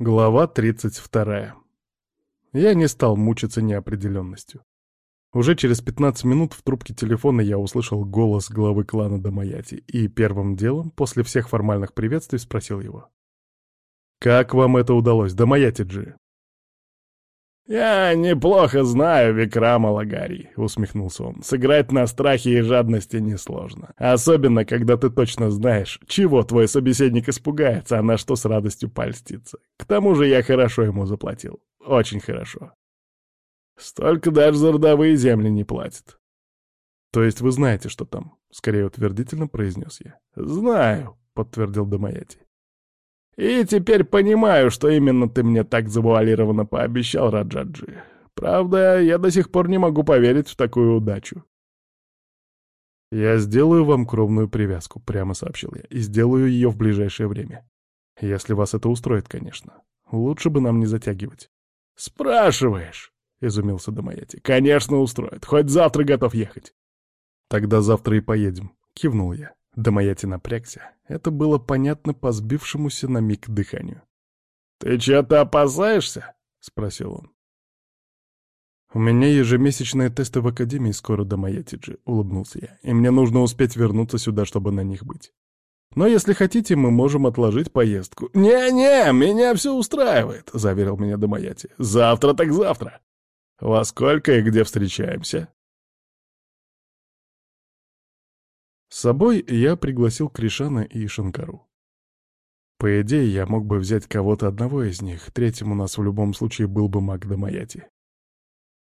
Глава 32. Я не стал мучиться неопределенностью. Уже через 15 минут в трубке телефона я услышал голос главы клана Дамаяти и первым делом, после всех формальных приветствий, спросил его. «Как вам это удалось, Дамаяти Джи?» «Я неплохо знаю Викрама Лагари», — усмехнулся он. «Сыграть на страхе и жадности несложно. Особенно, когда ты точно знаешь, чего твой собеседник испугается, а на что с радостью польстится. К тому же я хорошо ему заплатил. Очень хорошо. Столько даже за родовые земли не платит». «То есть вы знаете, что там?» — скорее утвердительно произнес я. «Знаю», — подтвердил Домаяти. И теперь понимаю, что именно ты мне так завуалированно пообещал, Раджаджи. Правда, я до сих пор не могу поверить в такую удачу. «Я сделаю вам кровную привязку», — прямо сообщил я, — «и сделаю ее в ближайшее время. Если вас это устроит, конечно. Лучше бы нам не затягивать». «Спрашиваешь?» — изумился Домаяти. «Конечно, устроит. Хоть завтра готов ехать». «Тогда завтра и поедем», — кивнул я. Домаяти напрягся. Это было понятно по сбившемуся на миг дыханию. «Ты чего-то опасаешься?» — спросил он. «У меня ежемесячные тесты в Академии скоро до Маятиджи», — улыбнулся я, «и мне нужно успеть вернуться сюда, чтобы на них быть. Но если хотите, мы можем отложить поездку». «Не-не, меня все устраивает», — заверил меня Домаяти. «Завтра так завтра. Во сколько и где встречаемся?» С собой я пригласил Кришана и Шанкару. По идее, я мог бы взять кого-то одного из них, третьим у нас в любом случае был бы маг Дамаяти.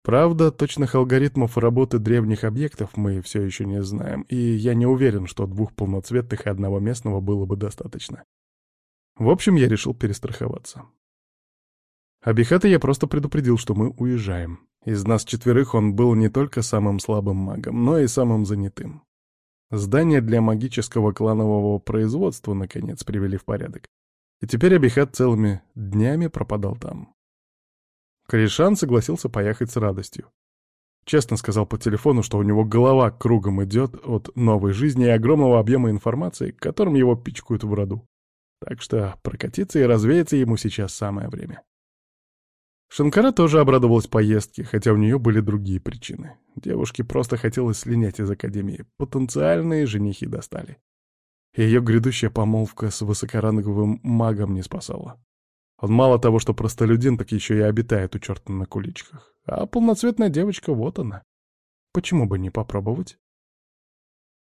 Правда, точных алгоритмов работы древних объектов мы все еще не знаем, и я не уверен, что двух полноцветных и одного местного было бы достаточно. В общем, я решил перестраховаться. Абихата я просто предупредил, что мы уезжаем. Из нас четверых он был не только самым слабым магом, но и самым занятым. Здание для магического кланового производства, наконец, привели в порядок. И теперь Абихат целыми днями пропадал там. Кришан согласился поехать с радостью. Честно сказал по телефону, что у него голова кругом идет от новой жизни и огромного объема информации, которым его пичкают в роду. Так что прокатиться и развеяться ему сейчас самое время. Шанкара тоже обрадовалась поездке, хотя у нее были другие причины. Девушке просто хотелось слинять из академии. Потенциальные женихи достали. Ее грядущая помолвка с высокоранговым магом не спасала. Он мало того, что простолюдин, так еще и обитает у черта на куличках. А полноцветная девочка, вот она. Почему бы не попробовать?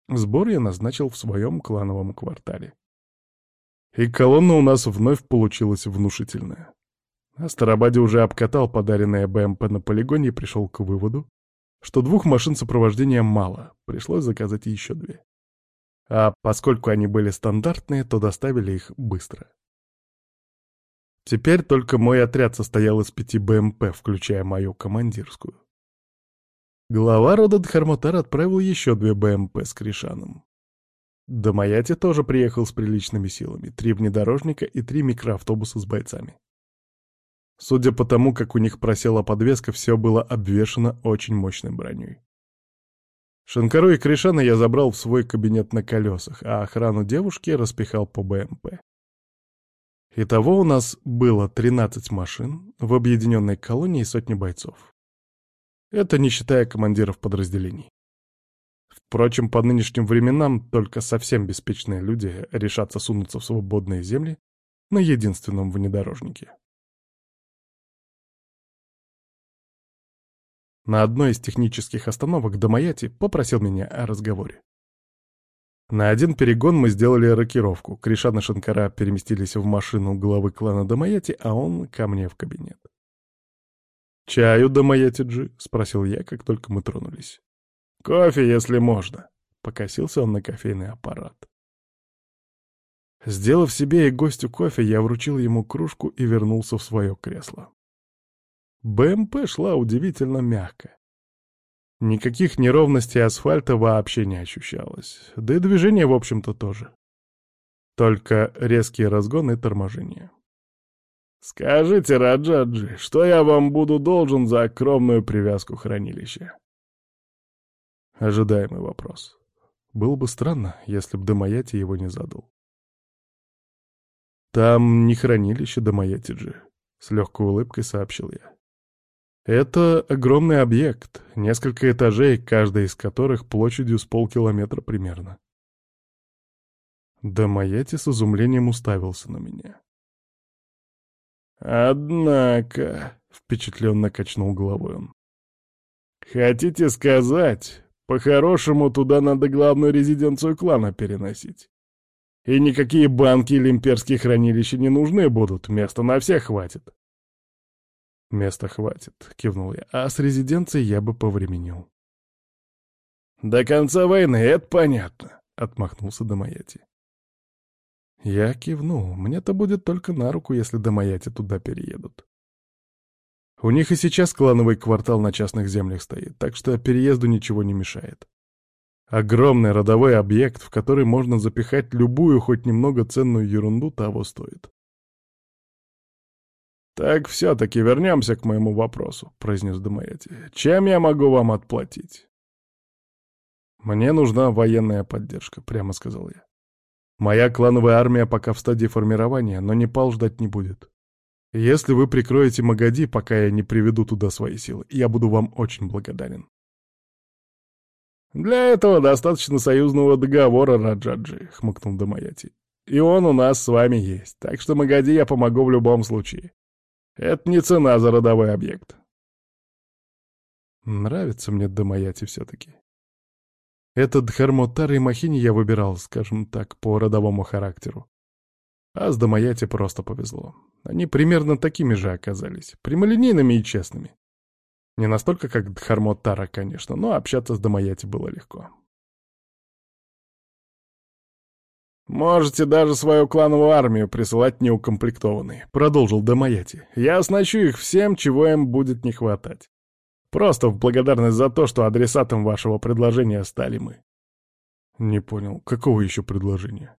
Сбор я назначил в своем клановом квартале. И колонна у нас вновь получилась внушительная. Астарабаде уже обкатал подаренное БМП на полигоне и пришел к выводу, что двух машин сопровождения мало, пришлось заказать еще две. А поскольку они были стандартные, то доставили их быстро. Теперь только мой отряд состоял из пяти БМП, включая мою командирскую. Глава рода Дхармотар отправил еще две БМП с Кришаном. Домаяти тоже приехал с приличными силами, три внедорожника и три микроавтобуса с бойцами. Судя по тому, как у них просела подвеска, все было обвешано очень мощной броней. Шанкару и Кришана я забрал в свой кабинет на колесах, а охрану девушки распихал по БМП. Итого у нас было 13 машин, в объединенной колонии сотни бойцов. Это не считая командиров подразделений. Впрочем, по нынешним временам только совсем беспечные люди решатся сунуться в свободные земли на единственном внедорожнике. На одной из технических остановок Домаяти попросил меня о разговоре. На один перегон мы сделали рокировку. Кришан и Шанкара переместились в машину главы клана Домаяти, а он ко мне в кабинет. «Чаю, Домаяти-джи?» — спросил я, как только мы тронулись. «Кофе, если можно», — покосился он на кофейный аппарат. Сделав себе и гостю кофе, я вручил ему кружку и вернулся в свое кресло. БМП шла удивительно мягко. Никаких неровностей асфальта вообще не ощущалось, да и движение, в общем-то, тоже. Только резкие разгоны и торможение. «Скажите, Раджаджи, что я вам буду должен за кровную привязку хранилища?» Ожидаемый вопрос. Было бы странно, если бы Дамаяти его не задал. Там не хранилище Дамаятиджи, — с легкой улыбкой сообщил я. Это огромный объект, несколько этажей, каждый из которых площадью с полкилометра примерно. Дамаяти с изумлением уставился на меня. «Однако», — впечатленно качнул головой он, — «хотите сказать, по-хорошему туда надо главную резиденцию клана переносить? И никакие банки или имперские хранилища не нужны будут, места на всех хватит». «Места хватит», — кивнул я, — «а с резиденцией я бы повременил». «До конца войны, это понятно», — отмахнулся Домаяти. Я кивнул. Мне-то будет только на руку, если Домаяти туда переедут. У них и сейчас клановый квартал на частных землях стоит, так что переезду ничего не мешает. Огромный родовой объект, в который можно запихать любую, хоть немного ценную ерунду, того стоит. «Так все-таки вернемся к моему вопросу», — произнес Домаяти. «Чем я могу вам отплатить?» «Мне нужна военная поддержка», — прямо сказал я. Моя клановая армия пока в стадии формирования, но Непал ждать не будет. Если вы прикроете Магади, пока я не приведу туда свои силы, я буду вам очень благодарен. «Для этого достаточно союзного договора, Раджаджи», — хмыкнул Дамаяти. «И он у нас с вами есть, так что Магади я помогу в любом случае. Это не цена за родовой объект». Нравится мне Дамаяти все-таки. Этот Хармотар и Махини я выбирал, скажем так, по родовому характеру. А с Дамаяти просто повезло. Они примерно такими же оказались, прямолинейными и честными. Не настолько, как Дхармотара, конечно, но общаться с Дамаяти было легко. «Можете даже свою клановую армию присылать неукомплектованной», — продолжил Дамаяти. «Я оснащу их всем, чего им будет не хватать. Просто в благодарность за то, что адресатом вашего предложения стали мы. Не понял, какого еще предложения?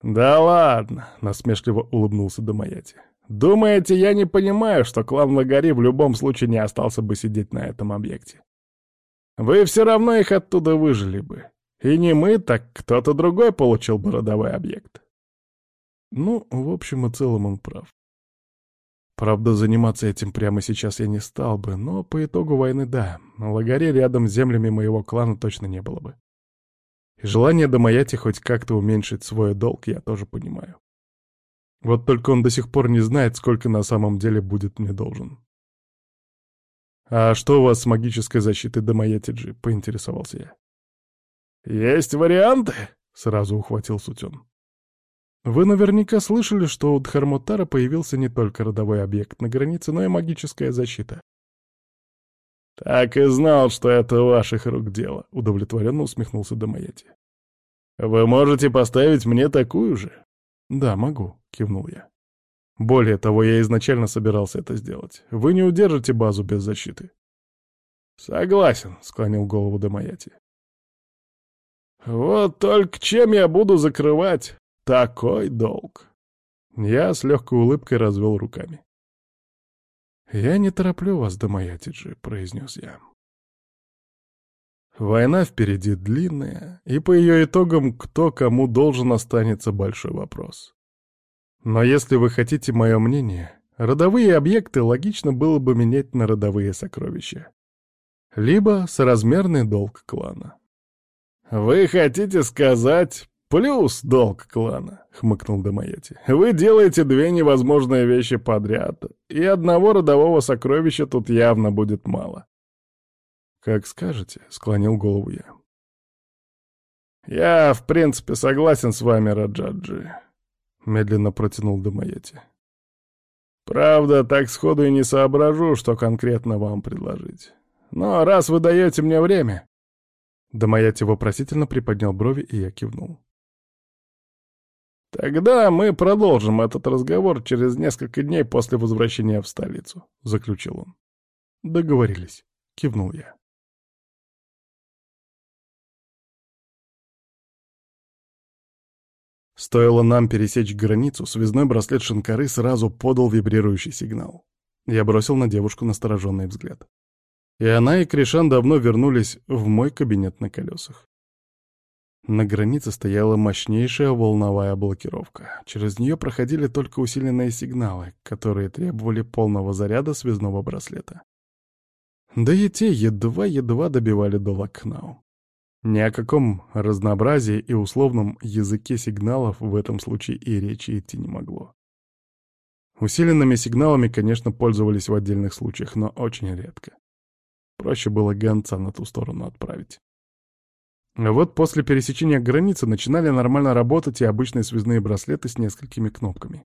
Да ладно, насмешливо улыбнулся Домаяти. Думаете, я не понимаю, что клан Лагари в любом случае не остался бы сидеть на этом объекте? Вы все равно их оттуда выжили бы. И не мы, так кто-то другой получил бы родовой объект. Ну, в общем и целом он прав. Правда, заниматься этим прямо сейчас я не стал бы, но по итогу войны — да, на лагере рядом с землями моего клана точно не было бы. И желание Домаяти хоть как-то уменьшить свой долг я тоже понимаю. Вот только он до сих пор не знает, сколько на самом деле будет мне должен. «А что у вас с магической защитой Домаяти Джи?» — поинтересовался я. «Есть варианты?» — сразу ухватил Сутен. Вы наверняка слышали, что у Дхармотара появился не только родовой объект на границе, но и магическая защита. «Так и знал, что это ваших рук дело», — удовлетворенно усмехнулся Домаяти. «Вы можете поставить мне такую же?» «Да, могу», — кивнул я. «Более того, я изначально собирался это сделать. Вы не удержите базу без защиты». «Согласен», — склонил голову Домаяти. «Вот только чем я буду закрывать такой долг. Я с легкой улыбкой развел руками. «Я не тороплю вас, Дамаятиджи», — произнес я. Война впереди длинная, и по ее итогам кто кому должен останется большой вопрос. Но если вы хотите мое мнение, родовые объекты логично было бы менять на родовые сокровища. Либо соразмерный долг клана. «Вы хотите сказать, «Плюс долг клана», — хмыкнул Домаяти. «Вы делаете две невозможные вещи подряд, и одного родового сокровища тут явно будет мало». «Как скажете», — склонил голову я. «Я, в принципе, согласен с вами, Раджаджи», — медленно протянул Домаяти. «Правда, так сходу и не соображу, что конкретно вам предложить. Но раз вы даете мне время...» Домаяти вопросительно приподнял брови, и я кивнул. «Тогда мы продолжим этот разговор через несколько дней после возвращения в столицу», — заключил он. «Договорились», — кивнул я. Стоило нам пересечь границу, связной браслет Шинкары сразу подал вибрирующий сигнал. Я бросил на девушку настороженный взгляд. И она, и Кришан давно вернулись в мой кабинет на колесах. На границе стояла мощнейшая волновая блокировка. Через нее проходили только усиленные сигналы, которые требовали полного заряда связного браслета. Да и те едва-едва добивали до Лакнау. Ни о каком разнообразии и условном языке сигналов в этом случае и речи идти не могло. Усиленными сигналами, конечно, пользовались в отдельных случаях, но очень редко. Проще было гонца на ту сторону отправить. А вот после пересечения границы начинали нормально работать и обычные связные браслеты с несколькими кнопками.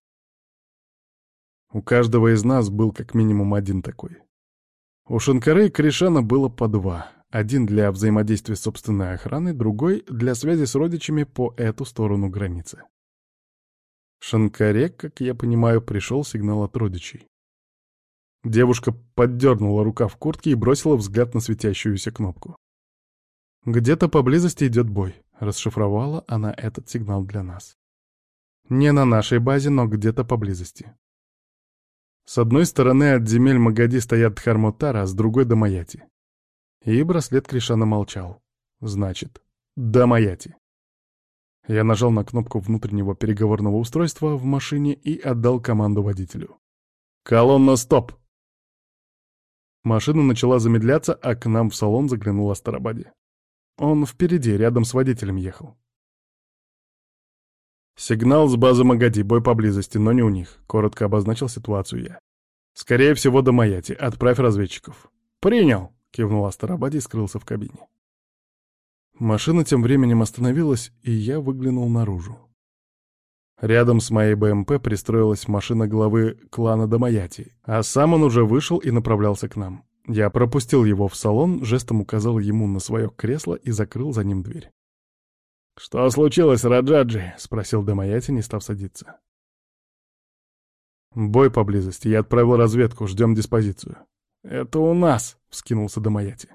У каждого из нас был как минимум один такой. У Шанкары и Кришана было по два. Один для взаимодействия с собственной охраной, другой для связи с родичами по эту сторону границы. Шанкаре, как я понимаю, пришел сигнал от родичей. Девушка поддернула рука в куртке и бросила взгляд на светящуюся кнопку. «Где-то поблизости идет бой», — расшифровала она этот сигнал для нас. «Не на нашей базе, но где-то поблизости». С одной стороны от земель Магади стоят Дхармотара, а с другой — Дамаяти. И браслет Кришана молчал. Значит, Дамаяти. Я нажал на кнопку внутреннего переговорного устройства в машине и отдал команду водителю. «Колонна, стоп!» Машина начала замедляться, а к нам в салон заглянул Астарабади. Он впереди, рядом с водителем ехал. «Сигнал с базы Магади, бой поблизости, но не у них», — коротко обозначил ситуацию я. «Скорее всего, до Маяти. Отправь разведчиков». «Принял», — кивнул Астарабади и скрылся в кабине. Машина тем временем остановилась, и я выглянул наружу. Рядом с моей БМП пристроилась машина главы клана Дамаяти, а сам он уже вышел и направлялся к нам. Я пропустил его в салон, жестом указал ему на свое кресло и закрыл за ним дверь. «Что случилось, Раджаджи?» — спросил Дамаяти, не став садиться. «Бой поблизости. Я отправил разведку. Ждем диспозицию». «Это у нас!» — вскинулся Дамаяти.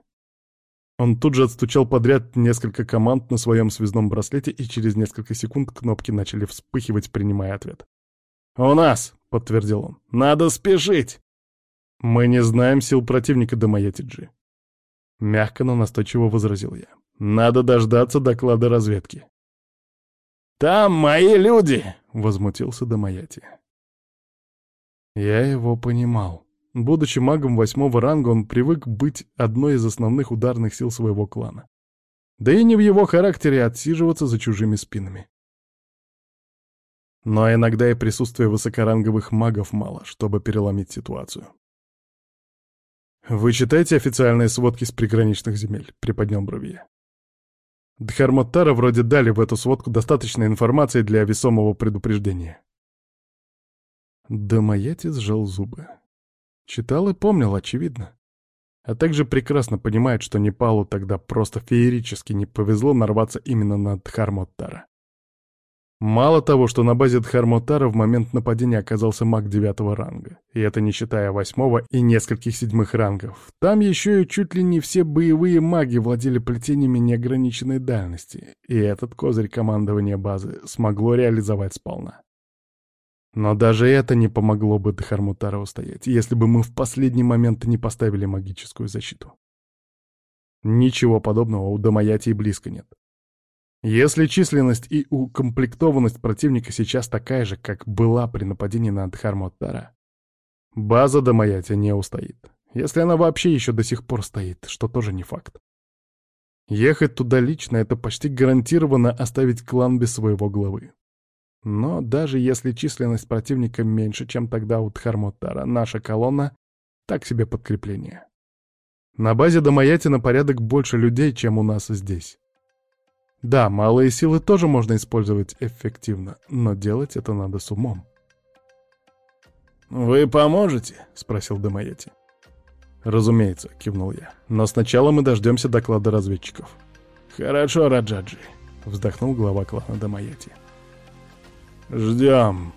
Он тут же отстучал подряд несколько команд на своем связном браслете, и через несколько секунд кнопки начали вспыхивать, принимая ответ. «У нас!» — подтвердил он. «Надо спешить!» «Мы не знаем сил противника Дамаятиджи». Мягко, но настойчиво возразил я. «Надо дождаться доклада разведки». «Там мои люди!» — возмутился Дамаяти. Я его понимал. Будучи магом восьмого ранга, он привык быть одной из основных ударных сил своего клана. Да и не в его характере отсиживаться за чужими спинами. Но иногда и присутствие высокоранговых магов мало, чтобы переломить ситуацию. «Вы читаете официальные сводки с приграничных земель?» — приподнял брови Дхармоттара вроде дали в эту сводку достаточно информации для весомого предупреждения. Домоятец сжал зубы. Читал и помнил, очевидно. А также прекрасно понимает, что Непалу тогда просто феерически не повезло нарваться именно на Дхармоттара. Мало того, что на базе Дхармотара в момент нападения оказался маг девятого ранга, и это не считая восьмого и нескольких седьмых рангов, там еще и чуть ли не все боевые маги владели плетениями неограниченной дальности, и этот козырь командования базы смогло реализовать сполна. Но даже это не помогло бы Дхармутару устоять, если бы мы в последний момент не поставили магическую защиту. Ничего подобного у Дамаяти близко нет. Если численность и укомплектованность противника сейчас такая же, как была при нападении на Дхармоттара, база Дамаяти не устоит. Если она вообще еще до сих пор стоит, что тоже не факт. Ехать туда лично — это почти гарантированно оставить клан без своего главы. Но даже если численность противника меньше, чем тогда у Дхармоттара, наша колонна — так себе подкрепление. На базе Дамаяти на порядок больше людей, чем у нас здесь. Да, малые силы тоже можно использовать эффективно, но делать это надо с умом. «Вы поможете?» — спросил Демаяти. «Разумеется», — кивнул я. «Но сначала мы дождемся доклада разведчиков». «Хорошо, Раджаджи», — вздохнул глава клана Демаяти. «Ждем».